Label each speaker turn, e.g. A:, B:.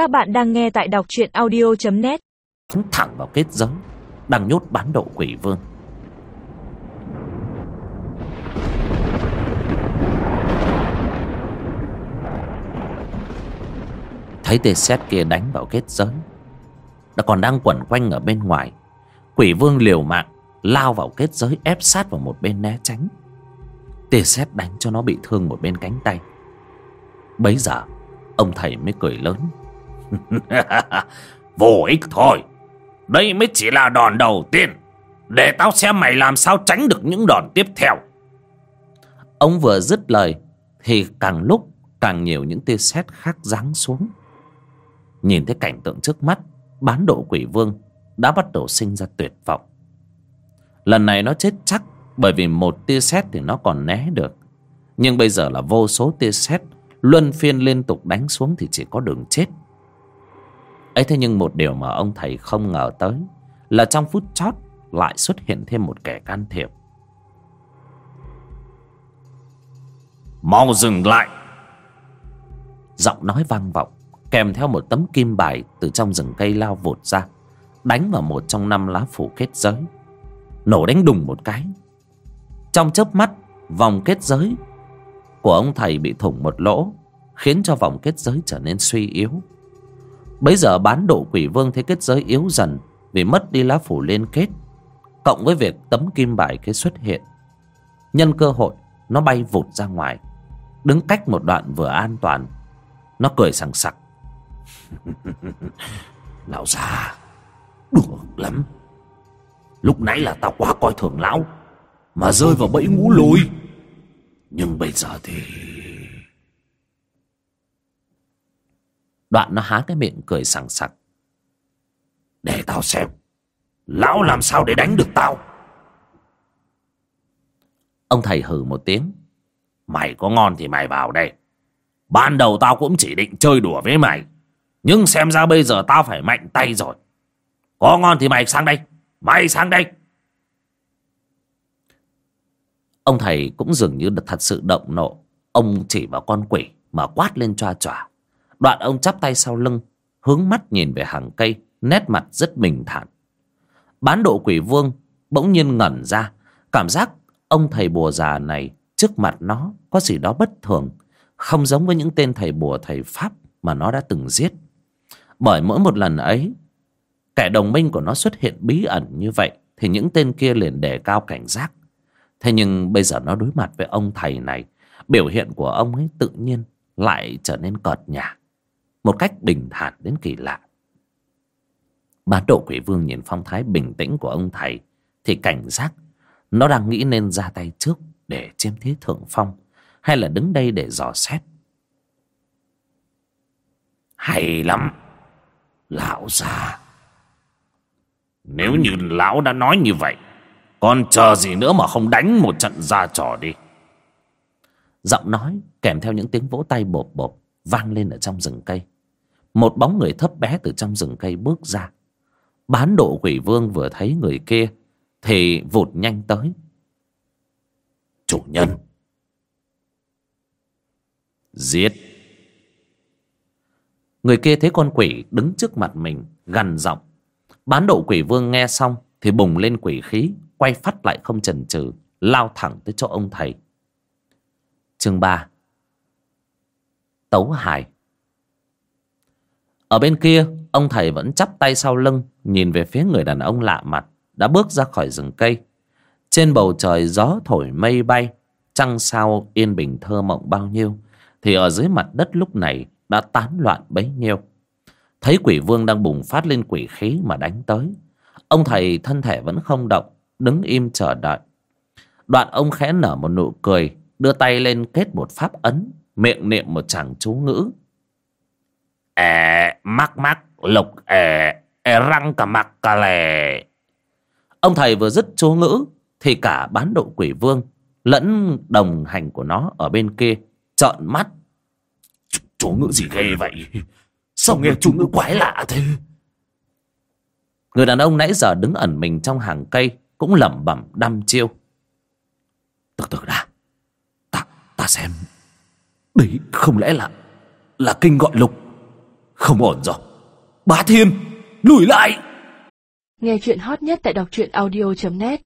A: Các bạn đang nghe tại đọc truyện audio.net
B: Bắn thẳng vào kết giới, Đang nhốt bán độ quỷ vương. Thấy tê xét kia đánh vào kết giới, Đã còn đang quẩn quanh ở bên ngoài, Quỷ vương liều mạng Lao vào kết giới ép sát vào một bên né tránh. Tê xét đánh cho nó bị thương một bên cánh tay. Bấy giờ, Ông thầy mới cười lớn.
C: Vô ích thôi. Đây mới chỉ là đòn đầu tiên. Để tao xem mày làm sao tránh được những đòn tiếp theo.
B: Ông vừa dứt lời, Thì càng lúc càng nhiều những tia sét khác giáng xuống. Nhìn thấy cảnh tượng trước mắt, Bán độ quỷ vương Đã bắt đầu sinh ra tuyệt vọng. Lần này nó chết chắc Bởi vì một tia sét thì nó còn né được. Nhưng bây giờ là vô số tia sét Luân phiên liên tục đánh xuống Thì chỉ có đường chết ấy thế nhưng một điều mà ông thầy không ngờ tới Là trong phút chót Lại xuất hiện thêm một kẻ can thiệp.
C: Mau dừng lại!
B: Giọng nói vang vọng, Kèm theo một tấm kim bài Từ trong rừng cây lao vụt ra, Đánh vào một trong năm lá phủ kết giới. Nổ đánh đùng một cái. Trong chớp mắt, Vòng kết giới Của ông thầy bị thủng một lỗ, Khiến cho vòng kết giới trở nên suy yếu. Bấy giờ bán độ quỷ vương thấy kết giới yếu dần, Vì mất đi lá phủ liên kết, Cộng với việc tấm kim bài kia xuất hiện. Nhân cơ hội, Nó bay vụt ra ngoài, Đứng cách một đoạn vừa an toàn. Nó cười sằng sặc.
C: Lão già Được lắm. Lúc nãy là tao quá coi thường lão, Mà rơi vào bẫy ngũ lôi. Nhưng bây giờ thì
B: Đoạn nó há cái miệng cười sằng sặc.
C: Để tao xem, Lão làm sao để đánh được tao?
B: Ông thầy hừ một tiếng.
C: Mày có ngon thì mày vào đây. Ban đầu tao cũng chỉ định chơi đùa với mày. Nhưng xem ra bây giờ tao phải mạnh tay rồi. Có ngon thì mày sang đây. Mày sang đây.
B: Ông thầy cũng dường như thật sự động nộ. Ông chỉ vào con quỷ Mà quát lên choa chòa Đoạn ông chắp tay sau lưng, Hướng mắt nhìn về hàng cây, Nét mặt rất bình thản. Bán độ quỷ vương bỗng nhiên ngẩn ra, Cảm giác ông thầy bùa già này Trước mặt nó có gì đó bất thường, Không giống với những tên thầy bùa thầy Pháp Mà nó đã từng giết. Bởi mỗi một lần ấy, Kẻ đồng minh của nó xuất hiện bí ẩn như vậy Thì những tên kia liền đề cao cảnh giác. Thế nhưng bây giờ nó đối mặt với ông thầy này, Biểu hiện của ông ấy tự nhiên Lại trở nên cợt nhả. Một cách bình thản đến kỳ lạ. Bán độ quỷ vương nhìn phong thái bình tĩnh của ông thầy Thì cảnh giác Nó đang nghĩ nên ra tay trước Để chiếm thế thượng phong Hay là đứng đây để dò xét.
C: Hay lắm Lão già. Nếu như lão đã nói như vậy Còn chờ gì nữa mà không đánh một trận ra trò đi?
B: Giọng nói kèm theo những tiếng vỗ tay bộp bộp Vang lên ở trong rừng cây. Một bóng người thấp bé từ trong rừng cây bước ra. Bán độ quỷ vương vừa thấy người kia Thì vụt nhanh tới.
C: Chủ nhân!
B: Giết! Người kia thấy con quỷ đứng trước mặt mình Gằn giọng. Bán độ quỷ vương nghe xong Thì bùng lên quỷ khí Quay phát lại không chần chừ Lao thẳng tới chỗ ông thầy. Chương 3 Tấu hài. Ở bên kia, Ông thầy vẫn chắp tay sau lưng, Nhìn về phía người đàn ông lạ mặt, Đã bước ra khỏi rừng cây. Trên bầu trời gió thổi mây bay, Trăng sao yên bình thơ mộng bao nhiêu, Thì ở dưới mặt đất lúc này Đã tán loạn bấy nhiêu. Thấy quỷ vương đang bùng phát lên quỷ khí mà đánh tới, Ông thầy thân thể vẫn không động, Đứng im chờ đợi. Đoạn ông khẽ nở một nụ cười, Đưa tay lên kết một pháp ấn. Miệng niệm một chàng chú ngữ
C: Ê, mắc mắc, lục ê, ê răng cả mặt cả lè.
B: Ông thầy vừa dứt chú ngữ Thì cả bán độ quỷ vương Lẫn đồng hành của nó ở bên kia Trợn mắt
C: Chú, chú ngữ gì ghê vậy? Sao nghe chú ngữ quái lạ thế?
B: Người đàn ông nãy giờ đứng ẩn mình trong hàng cây Cũng lẩm bẩm đăm chiêu
C: Từ từ đã. Ta, ta xem. Đấy không lẽ là, là kinh gọi lục.
B: Không ổn rồi. Bá Thiên Lùi lại!
D: Nghe chuyện hot nhất tại đọc truyện audio.net